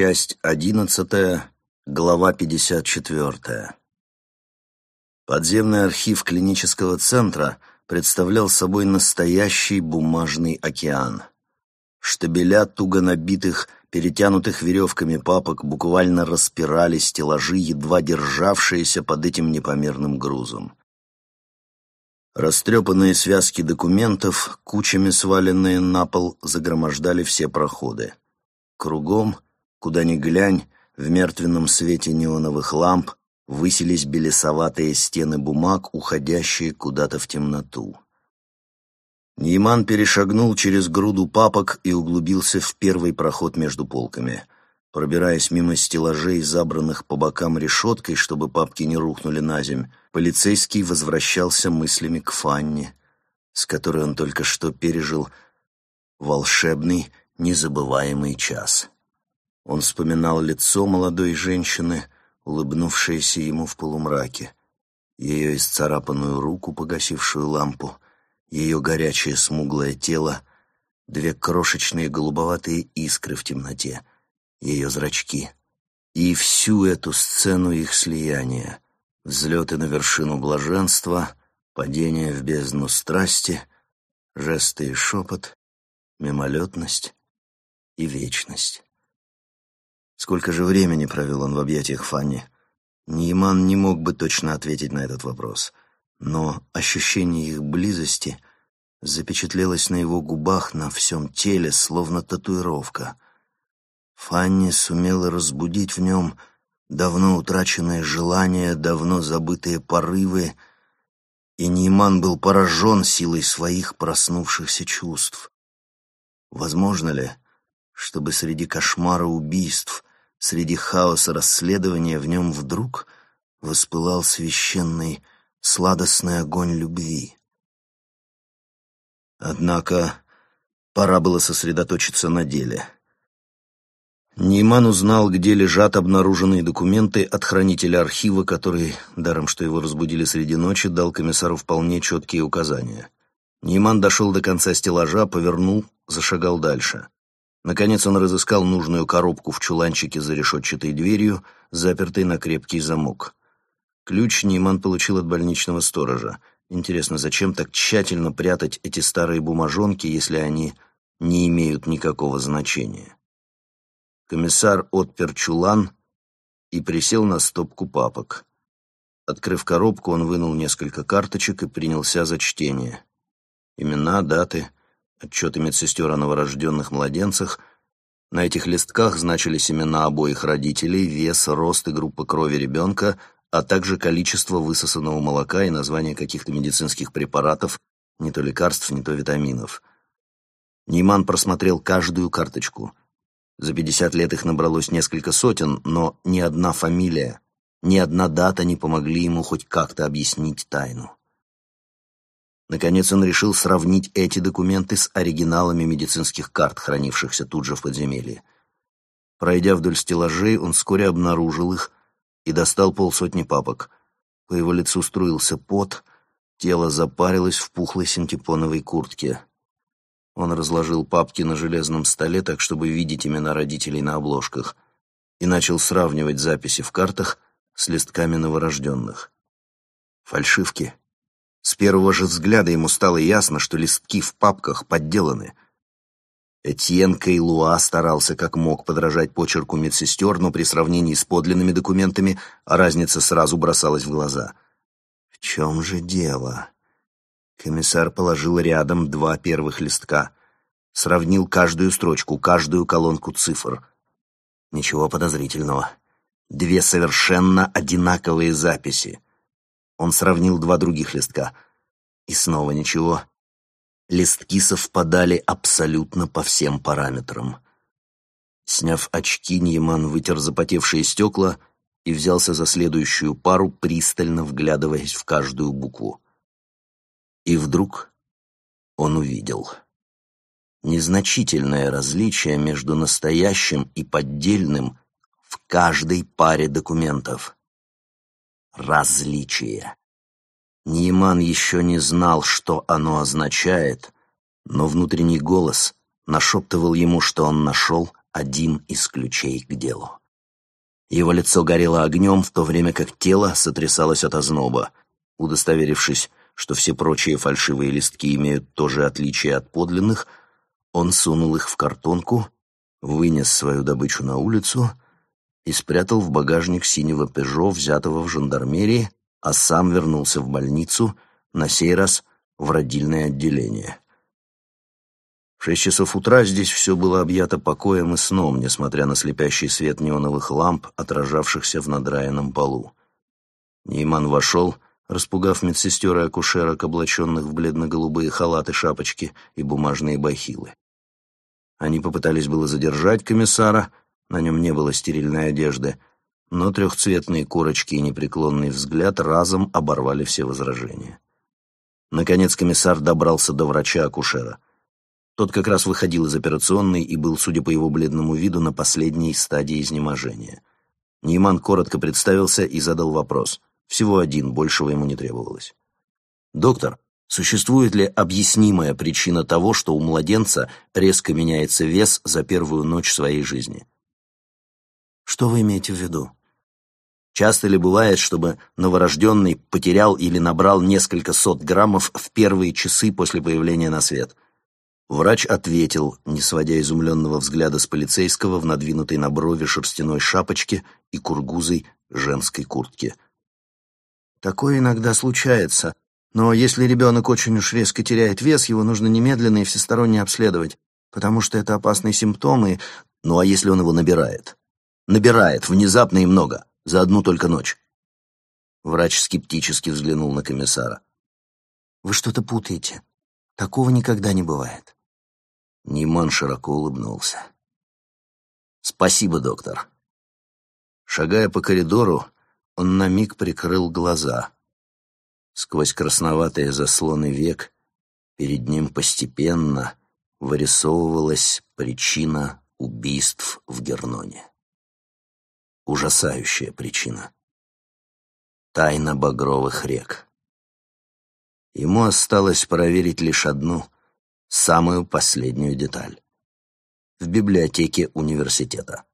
Часть одиннадцатая, глава пятьдесят четвертая. Подземный архив клинического центра представлял собой настоящий бумажный океан. Штабеля туго набитых, перетянутых веревками папок буквально распирали стеллажи, едва державшиеся под этим непомерным грузом. Растрепанные связки документов, кучами сваленные на пол, загромождали все проходы. Кругом, куда ни глянь, в мертвенном свете неоновых ламп высились белесоватые стены бумаг, уходящие куда-то в темноту. Нейман перешагнул через груду папок и углубился в первый проход между полками. Пробираясь мимо стеллажей, забранных по бокам решеткой, чтобы папки не рухнули на земь, полицейский возвращался мыслями к Фанне, с которой он только что пережил волшебный, незабываемый час. Он вспоминал лицо молодой женщины, улыбнувшееся ему в полумраке, ее исцарапанную руку, погасившую лампу, ее горячее смуглое тело, две крошечные голубоватые искры в темноте, ее зрачки. И всю эту сцену их слияния, взлеты на вершину блаженства, падение в бездну страсти, жесты и шепот, мимолетность и вечность. Сколько же времени провел он в объятиях Фанни? Нейман не мог бы точно ответить на этот вопрос, но ощущение их близости запечатлелось на его губах, на всем теле, словно татуировка. Фанни сумела разбудить в нем давно утраченные желания, давно забытые порывы, и Нейман был поражен силой своих проснувшихся чувств. Возможно ли, чтобы среди кошмара убийств, Среди хаоса расследования в нем вдруг воспылал священный, сладостный огонь любви. Однако пора было сосредоточиться на деле. Нейман узнал, где лежат обнаруженные документы от хранителя архива, который, даром что его разбудили среди ночи, дал комиссару вполне четкие указания. Нейман дошел до конца стеллажа, повернул, зашагал дальше. Наконец он разыскал нужную коробку в чуланчике за решетчатой дверью, запертой на крепкий замок. Ключ Ниман получил от больничного сторожа. Интересно, зачем так тщательно прятать эти старые бумажонки, если они не имеют никакого значения? Комиссар отпер чулан и присел на стопку папок. Открыв коробку, он вынул несколько карточек и принялся за чтение. Имена, даты — отчеты медсестер о новорожденных младенцах. На этих листках значились имена обоих родителей, вес, рост и группа крови ребенка, а также количество высосанного молока и название каких-то медицинских препаратов, не то лекарств, не то витаминов. Нейман просмотрел каждую карточку. За пятьдесят лет их набралось несколько сотен, но ни одна фамилия, ни одна дата не помогли ему хоть как-то объяснить тайну. Наконец он решил сравнить эти документы с оригиналами медицинских карт, хранившихся тут же в подземелье. Пройдя вдоль стеллажей, он вскоре обнаружил их и достал полсотни папок. По его лицу струился пот, тело запарилось в пухлой синтепоновой куртке. Он разложил папки на железном столе так, чтобы видеть имена родителей на обложках, и начал сравнивать записи в картах с листками новорожденных. Фальшивки с первого же взгляда ему стало ясно, что листки в папках подделаны. Этьен Кейлуа старался как мог подражать почерку медсестер, но при сравнении с подлинными документами разница сразу бросалась в глаза. В чем же дело? Комиссар положил рядом два первых листка. Сравнил каждую строчку, каждую колонку цифр. Ничего подозрительного. Две совершенно одинаковые записи — он сравнил два других листка. И снова ничего. Листки совпадали абсолютно по всем параметрам. Сняв очки, Ньяман вытер запотевшие стекла и взялся за следующую пару, пристально вглядываясь в каждую букву. И вдруг он увидел незначительное различие между настоящим и поддельным в каждой паре документов различие. Нейман еще не знал, что оно означает, но внутренний голос нашептывал ему, что он нашел один из ключей к делу. Его лицо горело огнем, в то время как тело сотрясалось от озноба. Удостоверившись, что все прочие фальшивые листки имеют то же отличие от подлинных, он сунул их в картонку, вынес свою добычу на улицу и спрятал в багажник синего «Пежо», взятого в жандармерии, а сам вернулся в больницу, на сей раз в родильное отделение. В шесть часов утра здесь все было объято покоем и сном, несмотря на слепящий свет неоновых ламп, отражавшихся в надраенном полу. Нейман вошел распугав медсестер и акушерок, облаченных в бледно-голубые халаты, шапочки и бумажные бахилы. Они попытались было задержать комиссара, на нем не было стерильной одежды, но трехцветные корочки и непреклонный взгляд разом оборвали все возражения. Наконец комиссар добрался до врача-акушера. Тот как раз выходил из операционной и был, судя по его бледному виду, на последней стадии изнеможения. Нейман коротко представился и задал вопрос. Всего один, большего ему не требовалось. «Доктор, существует ли объяснимая причина того, что у младенца резко меняется вес за первую ночь своей жизни?» «Что вы имеете в виду?» Часто ли бывает, чтобы новорожденный потерял или набрал несколько сот граммов в первые часы после появления на свет? Врач ответил, не сводя изумленного взгляда с полицейского в надвинутой на брови шерстяной шапочке и кургузой женской куртке – Такое иногда случается, но если ребенок очень уж резко теряет вес, его нужно немедленно и всесторонне обследовать, потому что это опасные симптомы. Ну а если он его набирает? Набирает, внезапно и много, за одну только ночь. Врач скептически взглянул на комиссара. «Вы что-то путаете. Такого никогда не бывает». Ниман широко улыбнулся. «Спасибо, доктор». Шагая по коридору, он на миг прикрыл глаза. Сквозь красноватые заслоны век перед ним постепенно вырисовывалась причина убийств в Герноне. Ужасающая причина. Тайна багровых рек. Ему осталось проверить лишь одну, самую последнюю деталь. В библиотеке университета.